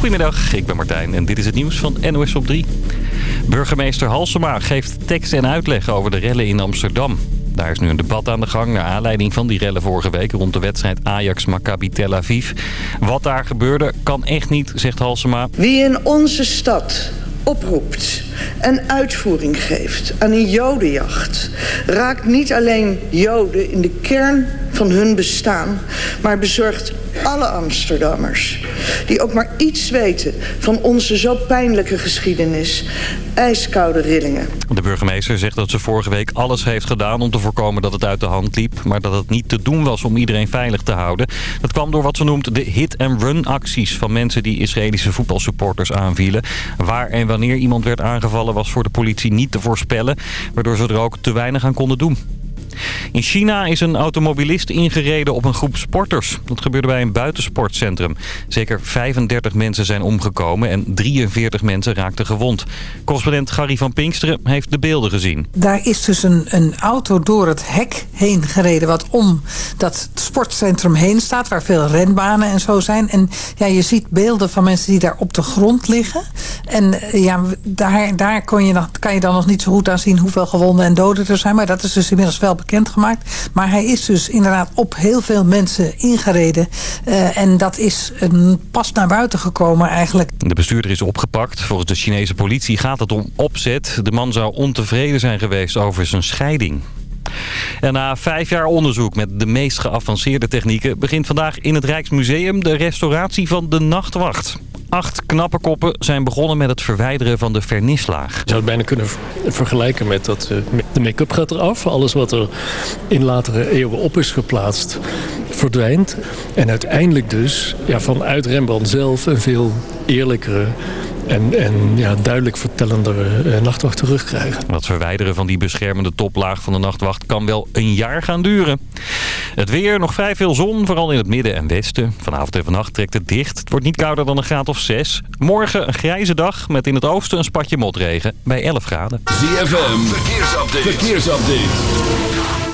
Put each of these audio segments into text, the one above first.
Goedemiddag, ik ben Martijn en dit is het nieuws van NOS op 3. Burgemeester Halsema geeft tekst en uitleg over de rellen in Amsterdam. Daar is nu een debat aan de gang naar aanleiding van die rellen vorige week rond de wedstrijd Ajax-Maccabi Tel Aviv. Wat daar gebeurde kan echt niet, zegt Halsema. Wie in onze stad oproept en uitvoering geeft aan een jodenjacht... raakt niet alleen joden in de kern van hun bestaan... maar bezorgt alle Amsterdammers die ook maar iets weten... van onze zo pijnlijke geschiedenis ijskoude rillingen. De burgemeester zegt dat ze vorige week alles heeft gedaan om te voorkomen dat het uit de hand liep... maar dat het niet te doen was om iedereen veilig te houden. Dat kwam door wat ze noemt de hit-and-run acties van mensen die Israëlische voetbalsupporters aanvielen. Waar en wanneer iemand werd aangevallen was voor de politie niet te voorspellen... waardoor ze er ook te weinig aan konden doen. In China is een automobilist ingereden op een groep sporters. Dat gebeurde bij een buitensportcentrum. Zeker 35 mensen zijn omgekomen en 43 mensen raakten gewond. Correspondent Gary van Pinksteren heeft de beelden gezien. Daar is dus een, een auto door het hek heen gereden... wat om dat sportcentrum heen staat, waar veel renbanen en zo zijn. En ja, je ziet beelden van mensen die daar op de grond liggen. En eh, ja, daar, daar je, kan je dan nog niet zo goed aan zien... hoeveel gewonden en doden er zijn. Maar dat is dus inmiddels wel bekendgemaakt. Maar hij is dus inderdaad op heel veel mensen ingereden. Uh, en dat is een, pas naar buiten gekomen eigenlijk. De bestuurder is opgepakt. Volgens de Chinese politie gaat het om opzet. De man zou ontevreden zijn geweest over zijn scheiding. En na vijf jaar onderzoek met de meest geavanceerde technieken... begint vandaag in het Rijksmuseum de restauratie van de Nachtwacht. Acht knappe koppen zijn begonnen met het verwijderen van de vernislaag. Je zou het bijna kunnen vergelijken met dat uh, de make-up gaat eraf. Alles wat er in latere eeuwen op is geplaatst verdwijnt. En uiteindelijk dus ja, vanuit Rembrandt zelf een veel eerlijkere en, en ja, duidelijk vertellendere uh, nachtwacht terugkrijgen. Het verwijderen van die beschermende toplaag van de nachtwacht kan wel een jaar gaan duren. Het weer, nog vrij veel zon, vooral in het midden en westen. Vanavond en vannacht trekt het dicht. Het wordt niet kouder dan een graad of 6. Morgen een grijze dag met in het oosten een spatje motregen bij 11 graden. ZFM, verkeersupdate. verkeersupdate.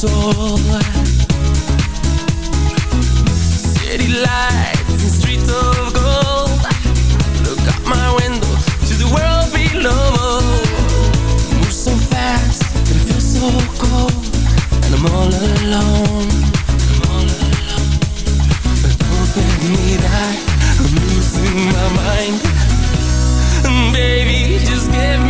soul. City lights and streets of gold. Look out my window to the world below. Move so fast that it feels so cold. And I'm all alone don't let me die. I'm losing my mind. Baby, just give me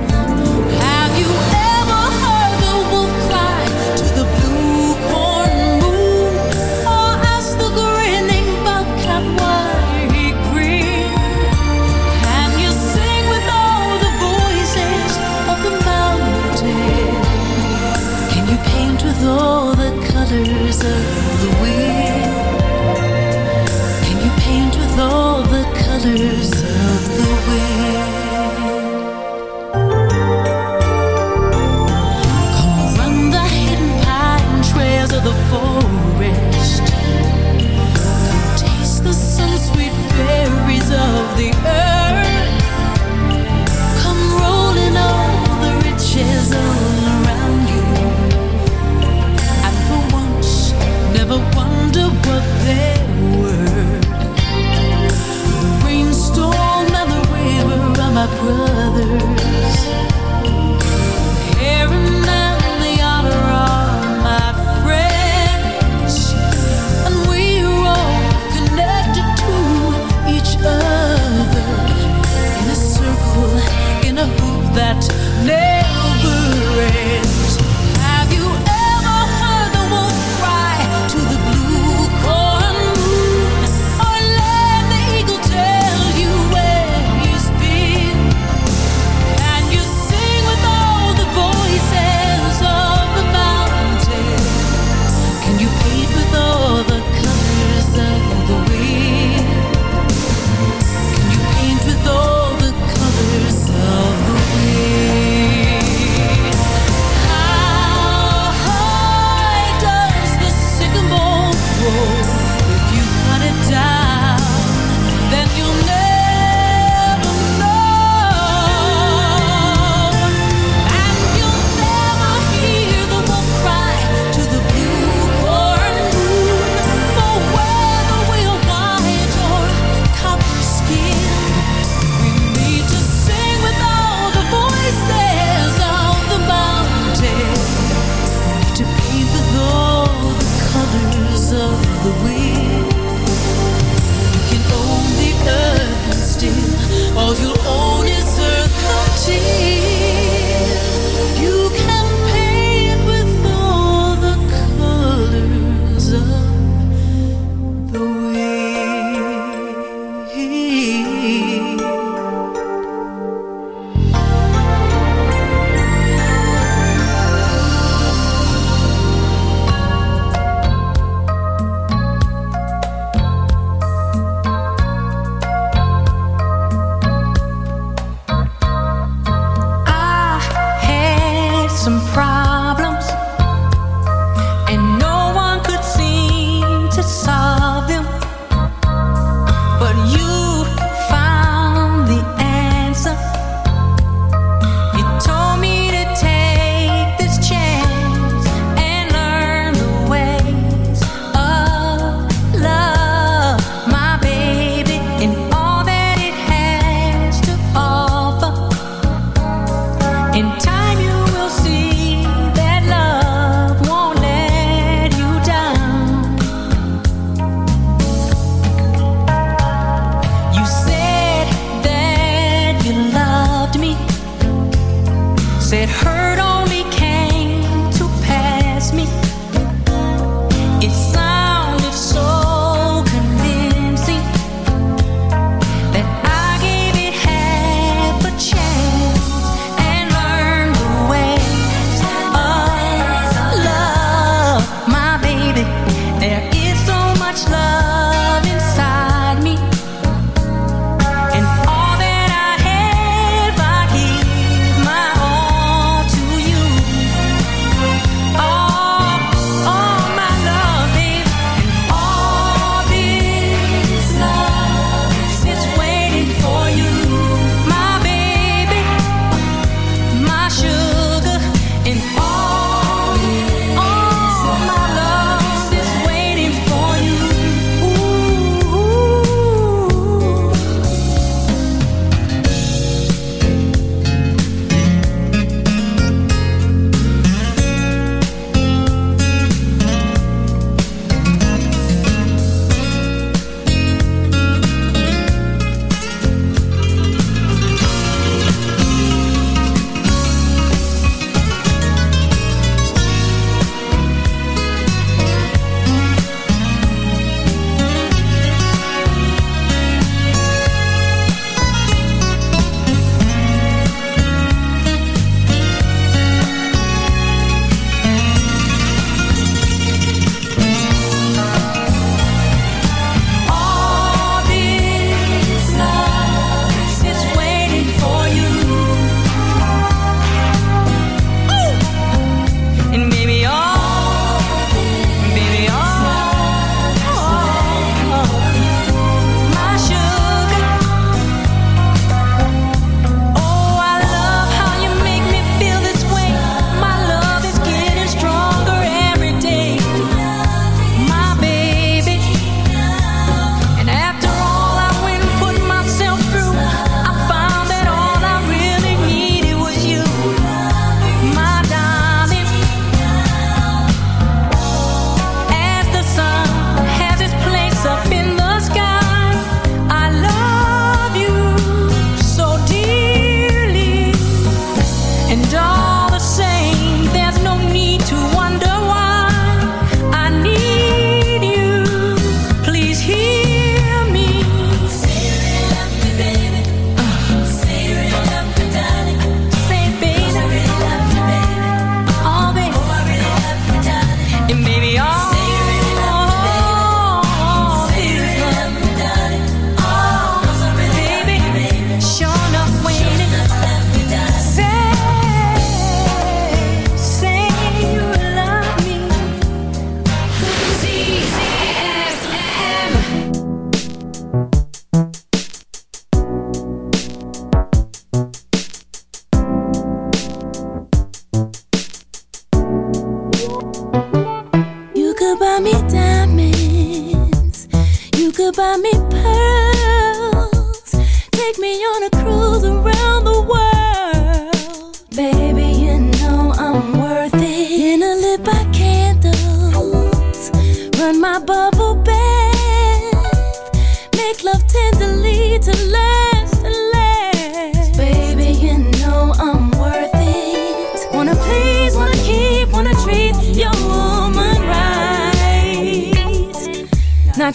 Cause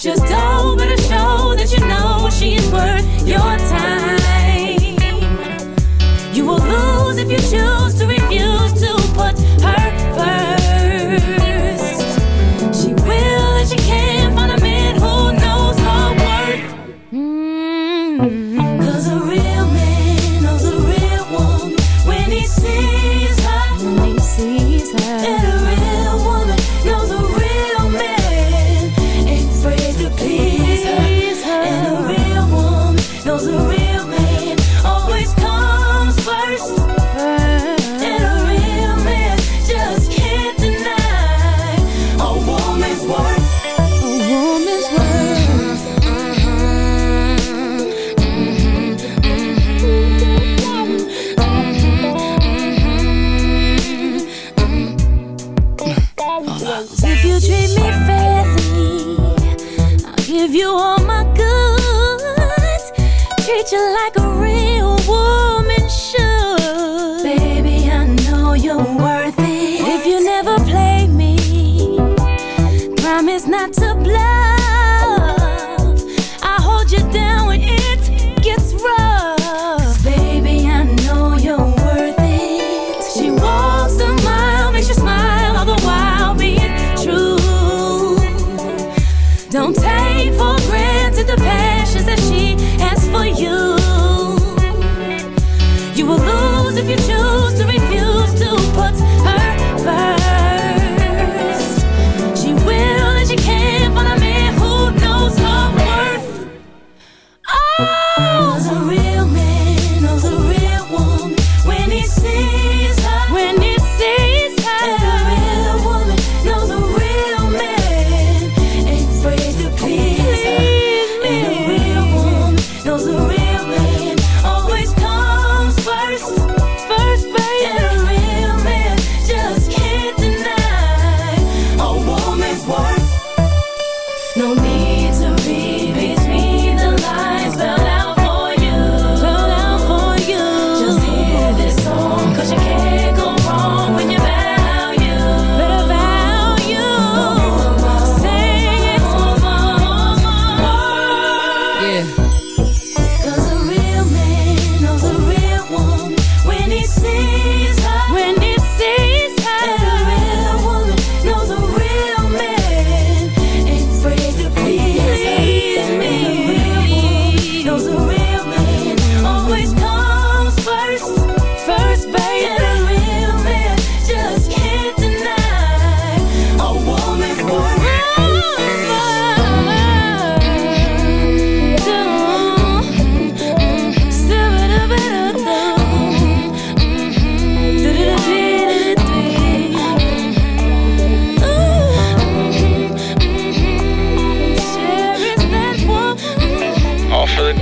a real man knows a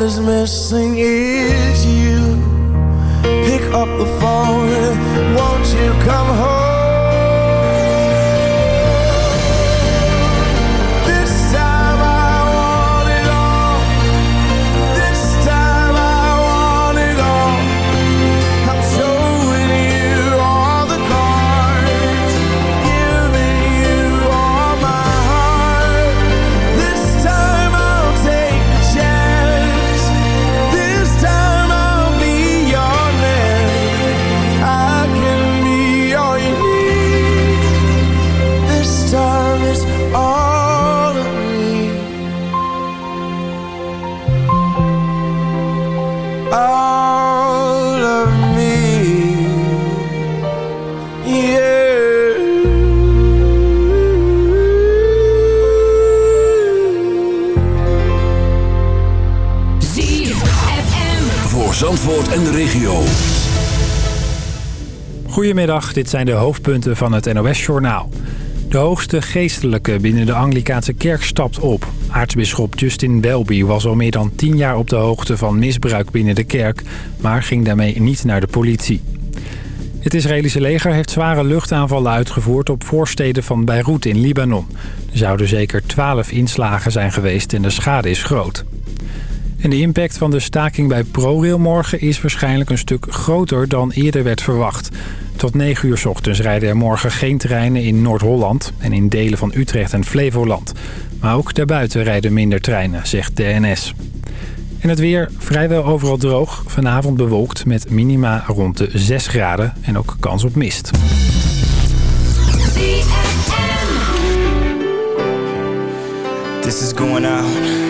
That is missing is you. Pick up the phone, won't you come home? Goedemiddag, dit zijn de hoofdpunten van het NOS-journaal. De hoogste geestelijke binnen de Anglikaanse kerk stapt op. Aartsbisschop Justin Welby was al meer dan 10 jaar op de hoogte van misbruik binnen de kerk... maar ging daarmee niet naar de politie. Het Israëlische leger heeft zware luchtaanvallen uitgevoerd op voorsteden van Beirut in Libanon. Er zouden zeker 12 inslagen zijn geweest en de schade is groot. En de impact van de staking bij ProRail morgen is waarschijnlijk een stuk groter dan eerder werd verwacht. Tot 9 uur ochtends rijden er morgen geen treinen in Noord-Holland en in delen van Utrecht en Flevoland. Maar ook daarbuiten rijden minder treinen, zegt de NS. En het weer vrijwel overal droog. Vanavond bewolkt met minima rond de 6 graden en ook kans op mist. This is going out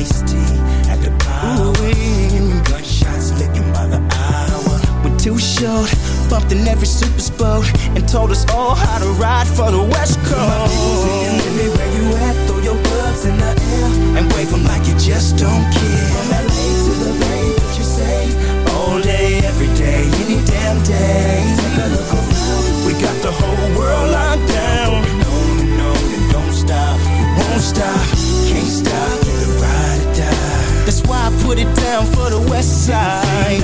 with me. Remember Ice T at the power. Gunshots licking by the hour. We're too short, bumped in every super boat, and told us all how to ride for the West Coast. Let me where you at, throw your gloves in the air, and wave them like you just don't care. From LA to the Bay, what you say? All day, every day, any damn day. Take a look around, we got the whole world locked down. No, no, and don't stop, you won't stop, can't stop, put it down for the West Side.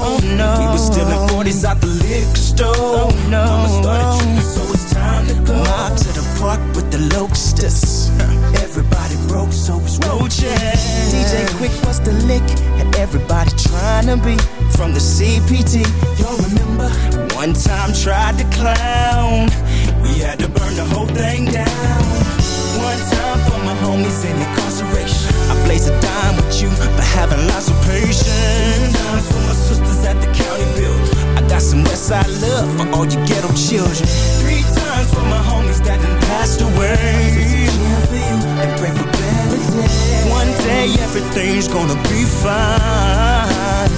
Oh no, we was stealing 40s out the liquor store. Oh no, Mama started tripping, so it's time to go. Mob to the park with the locusts. Everybody broke, so it's roaches. DJ Quik was the lick, and everybody trying to be from the CPT. Y'all remember? One time tried to clown. We had to burn the whole thing down. One time for my homies in incarceration. Blaze a dime with you for having lots of patience. Two times for my sisters at the county build. I got some Westside love for all you ghetto children. Three times for my homies that done passed away. And pray for better days. One day everything's gonna be fine.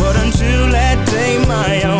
But until that day, my only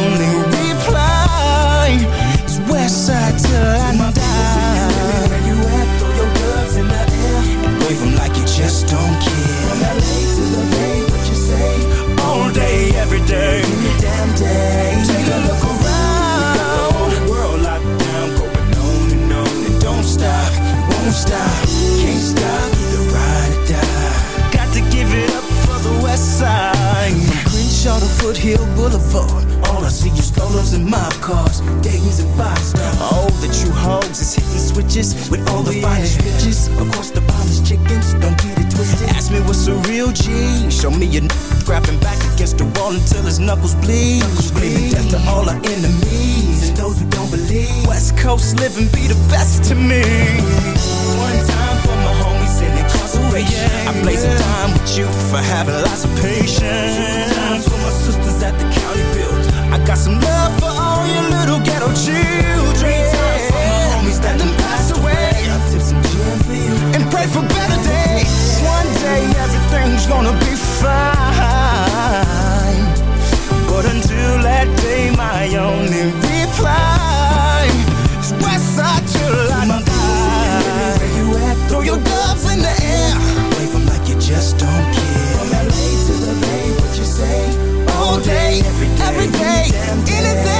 Foothill Boulevard. All I see is strollers and mob cars, Dayton's and five stars. Oh, the true hoes is hitting switches with all the finest bitches. Of course, the finest chickens, don't get it twisted. Ask me what's a real G. Show me a n- grabbing back against the wall until his knuckles bleed. Screaming death to all our enemies and those who don't believe. West Coast living be the best to me. One time for my homies in incarceration. Oh, I blaze a time with you for having lots of patience. Times for my sisters at the county build. I got some love for all your little ghetto children. Three times for my homies that done passed away. I tip some gin for you and pray for better days. One day everything's gonna be fine. But until that day, my only reply is Westside till I die. Where you at? Throw your gloves in the every day, every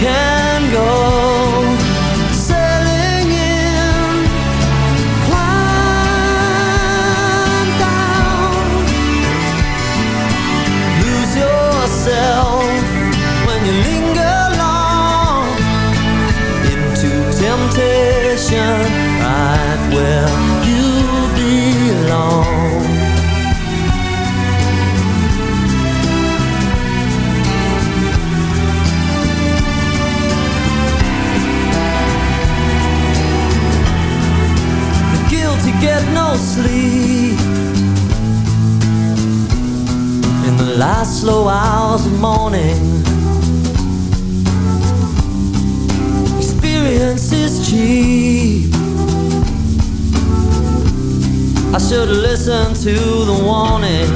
Can go. Sailing in, climb down, lose yourself when you linger long. Into temptation, right where of morning. Experience is cheap. I should have listened to the warning.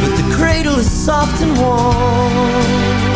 But the cradle is soft and warm.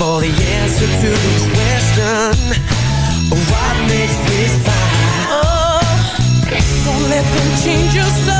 for the answer to the question: let them change your story.